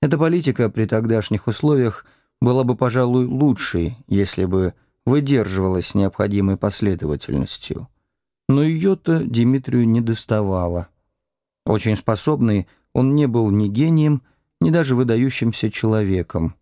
Эта политика при тогдашних условиях была бы, пожалуй, лучшей, если бы выдерживалась необходимой последовательностью. Но ее-то Дмитрию не доставало. Очень способный, он не был ни гением, ни даже выдающимся человеком.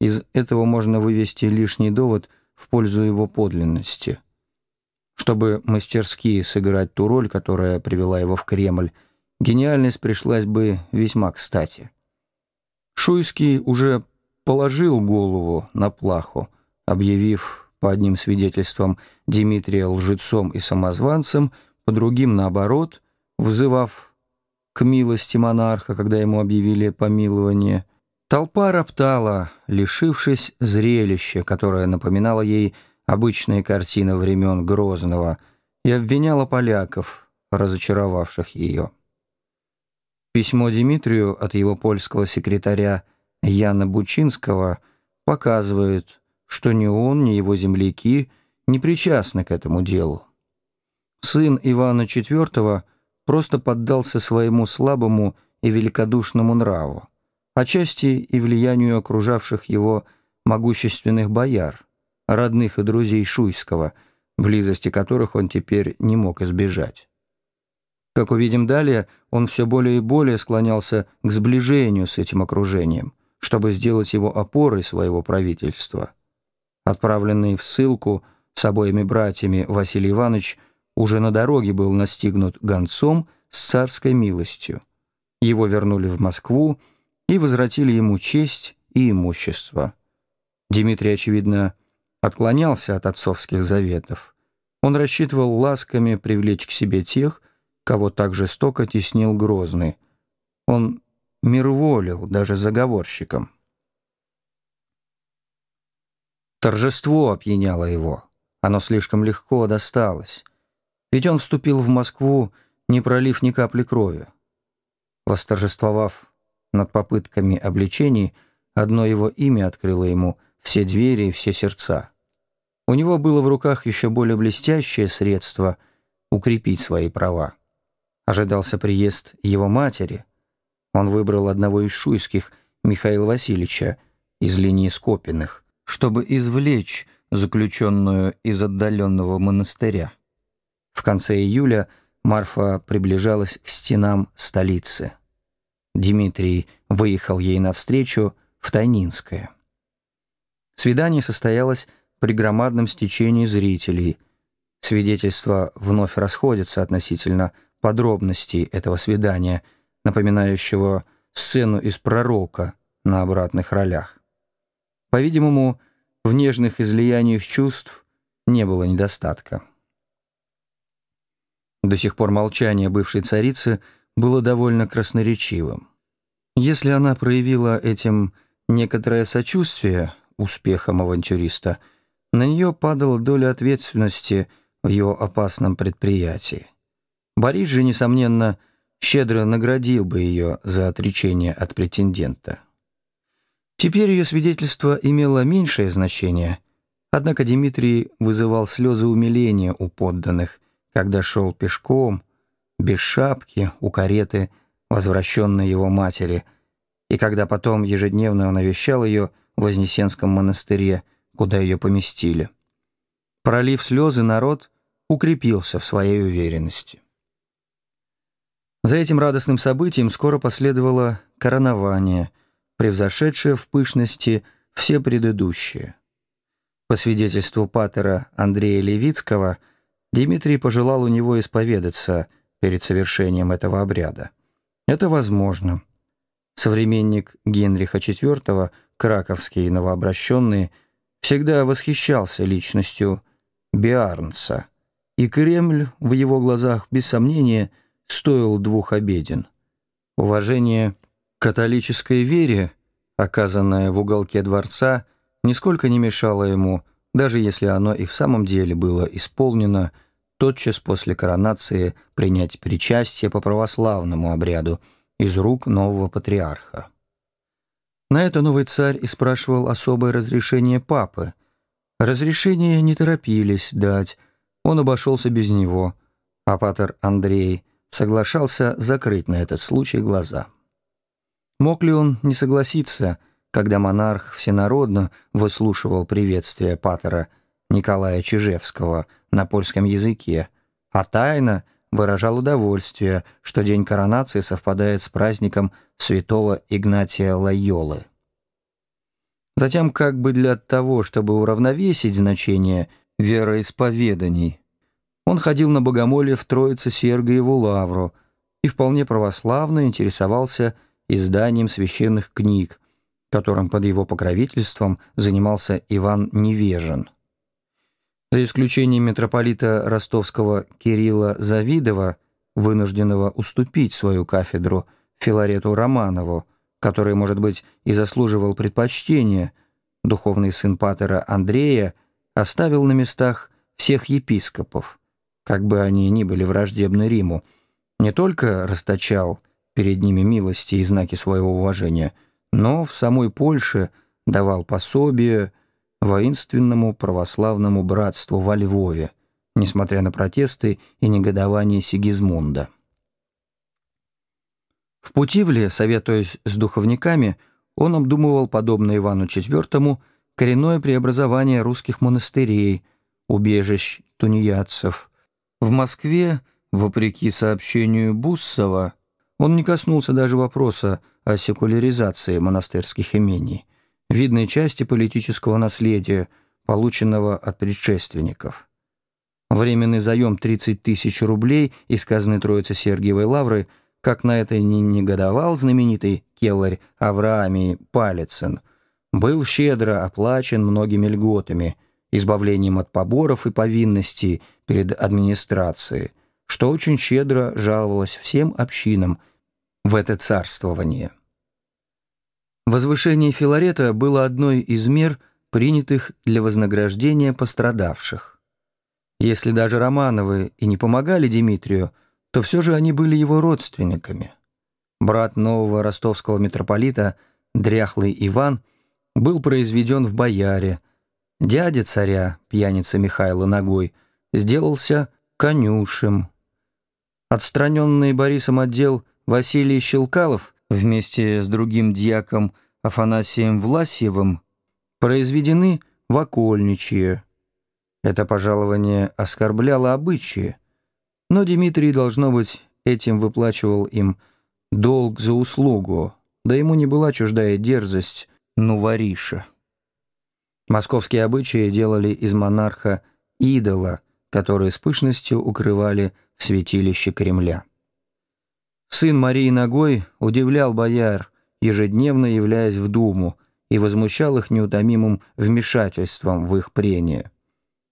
Из этого можно вывести лишний довод в пользу его подлинности. Чтобы мастерски сыграть ту роль, которая привела его в Кремль, гениальность пришлась бы весьма кстати. Шуйский уже положил голову на плаху, объявив по одним свидетельствам Дмитрия лжецом и самозванцем, по другим, наоборот, вызывав к милости монарха, когда ему объявили помилование. Толпа роптала, лишившись зрелища, которое напоминало ей обычные картины времен Грозного, и обвиняла поляков, разочаровавших ее. Письмо Дмитрию от его польского секретаря Яна Бучинского показывает, что ни он, ни его земляки не причастны к этому делу. Сын Ивана IV просто поддался своему слабому и великодушному нраву, отчасти и влиянию окружавших его могущественных бояр, родных и друзей Шуйского, близости которых он теперь не мог избежать. Как увидим далее, он все более и более склонялся к сближению с этим окружением, чтобы сделать его опорой своего правительства. Отправленный в ссылку с обоими братьями Василий Иванович уже на дороге был настигнут гонцом с царской милостью. Его вернули в Москву и возвратили ему честь и имущество. Дмитрий, очевидно, отклонялся от отцовских заветов. Он рассчитывал ласками привлечь к себе тех, кого так жестоко теснил Грозный. Он мирволил даже заговорщикам. Торжество опьяняло его. Оно слишком легко досталось. Ведь он вступил в Москву, не пролив ни капли крови. Восторжествовав над попытками обличений, одно его имя открыло ему все двери и все сердца. У него было в руках еще более блестящее средство укрепить свои права ожидался приезд его матери. Он выбрал одного из шуйских, Михаила Васильевича, из линии Скопиных, чтобы извлечь заключенную из отдаленного монастыря. В конце июля Марфа приближалась к стенам столицы. Дмитрий выехал ей навстречу в Тайнинское. Свидание состоялось при громадном стечении зрителей. Свидетельства вновь расходятся относительно подробностей этого свидания, напоминающего сцену из «Пророка» на обратных ролях. По-видимому, в нежных излияниях чувств не было недостатка. До сих пор молчание бывшей царицы было довольно красноречивым. Если она проявила этим некоторое сочувствие успехам авантюриста, на нее падала доля ответственности в его опасном предприятии. Борис же, несомненно, щедро наградил бы ее за отречение от претендента. Теперь ее свидетельство имело меньшее значение, однако Дмитрий вызывал слезы умиления у подданных, когда шел пешком, без шапки, у кареты, возвращенной его матери, и когда потом ежедневно он навещал ее в Вознесенском монастыре, куда ее поместили. Пролив слезы, народ укрепился в своей уверенности. За этим радостным событием скоро последовало коронование, превзошедшее в пышности все предыдущие. По свидетельству патера Андрея Левицкого, Дмитрий пожелал у него исповедаться перед совершением этого обряда. Это возможно. Современник Генриха IV, краковский новообращенный, всегда восхищался личностью Биарнца, и Кремль в его глазах, без сомнения, – стоил двух обеден. Уважение католической вере, оказанное в уголке дворца, нисколько не мешало ему, даже если оно и в самом деле было исполнено, тотчас после коронации принять причастие по православному обряду из рук нового патриарха. На это новый царь и спрашивал особое разрешение папы. Разрешение не торопились дать, он обошелся без него, а патер Андрей соглашался закрыть на этот случай глаза. Мог ли он не согласиться, когда монарх всенародно выслушивал приветствие патера Николая Чижевского на польском языке, а тайно выражал удовольствие, что день коронации совпадает с праздником святого Игнатия Лайолы. Затем, как бы для того, чтобы уравновесить значение вероисповеданий, он ходил на богомолье в Троице-Сергиеву лавру и вполне православно интересовался изданием священных книг, которым под его покровительством занимался Иван Невежин. За исключением митрополита ростовского Кирилла Завидова, вынужденного уступить свою кафедру Филарету Романову, который, может быть, и заслуживал предпочтения, духовный сын Патера Андрея оставил на местах всех епископов, как бы они ни были враждебны Риму, не только расточал перед ними милости и знаки своего уважения, но в самой Польше давал пособие воинственному православному братству во Львове, несмотря на протесты и негодование Сигизмунда. В Путивле, советуясь с духовниками, он обдумывал, подобно Ивану IV, коренное преобразование русских монастырей, убежищ тунеядцев. В Москве, вопреки сообщению Буссова, он не коснулся даже вопроса о секуляризации монастырских имений, видной части политического наследия, полученного от предшественников. Временный заем 30 тысяч рублей из казны Троицы Сергиевой Лавры – как на это не негодовал знаменитый келларь Авраамий Палицын, был щедро оплачен многими льготами, избавлением от поборов и повинностей перед администрацией, что очень щедро жаловалось всем общинам в это царствование. Возвышение Филарета было одной из мер, принятых для вознаграждения пострадавших. Если даже Романовы и не помогали Дмитрию, то все же они были его родственниками. Брат нового ростовского митрополита, дряхлый Иван, был произведен в бояре. Дядя царя, пьяница Михайла Ногой, сделался конюшем. Отстраненный Борисом отдел Василий Щелкалов вместе с другим дьяком Афанасием Власьевым произведены в окольничье. Это пожалование оскорбляло обычаи, но Дмитрий, должно быть, этим выплачивал им долг за услугу, да ему не была чуждая дерзость Нувариша. Московские обычаи делали из монарха идола, который с пышностью укрывали в святилище Кремля. Сын Марии Ногой удивлял бояр, ежедневно являясь в Думу, и возмущал их неутомимым вмешательством в их прения.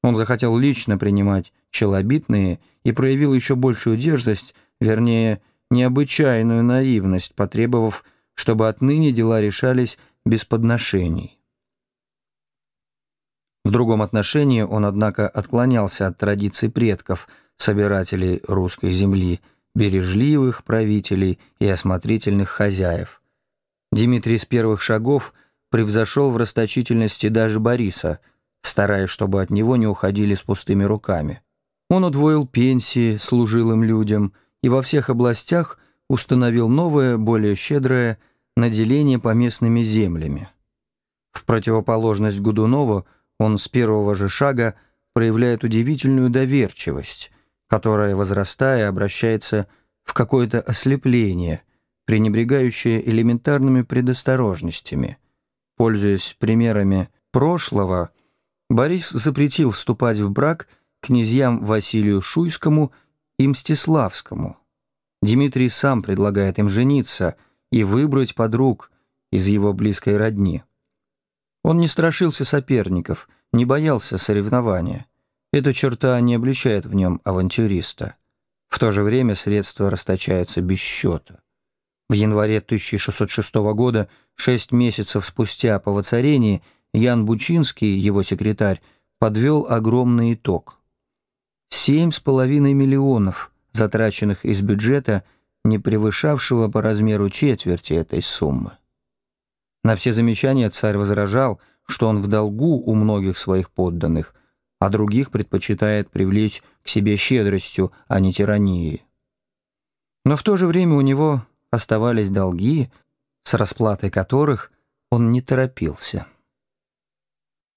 Он захотел лично принимать челобитные и проявил еще большую дерзость, вернее, необычайную наивность, потребовав, чтобы отныне дела решались без подношений. В другом отношении он, однако, отклонялся от традиций предков, собирателей русской земли, бережливых правителей и осмотрительных хозяев. Дмитрий с первых шагов превзошел в расточительности даже Бориса, стараясь, чтобы от него не уходили с пустыми руками. Он удвоил пенсии служилым людям и во всех областях установил новое, более щедрое наделение поместными землями. В противоположность Гудунову он с первого же шага проявляет удивительную доверчивость, которая, возрастая, обращается в какое-то ослепление, пренебрегающее элементарными предосторожностями. Пользуясь примерами прошлого, Борис запретил вступать в брак – князьям Василию Шуйскому и Мстиславскому. Дмитрий сам предлагает им жениться и выбрать подруг из его близкой родни. Он не страшился соперников, не боялся соревнования. Эта черта не обличает в нем авантюриста. В то же время средства расточаются без счета. В январе 1606 года, шесть месяцев спустя по воцарении, Ян Бучинский, его секретарь, подвел огромный итог. Семь с половиной миллионов, затраченных из бюджета, не превышавшего по размеру четверти этой суммы. На все замечания царь возражал, что он в долгу у многих своих подданных, а других предпочитает привлечь к себе щедростью, а не тиранией. Но в то же время у него оставались долги, с расплатой которых он не торопился.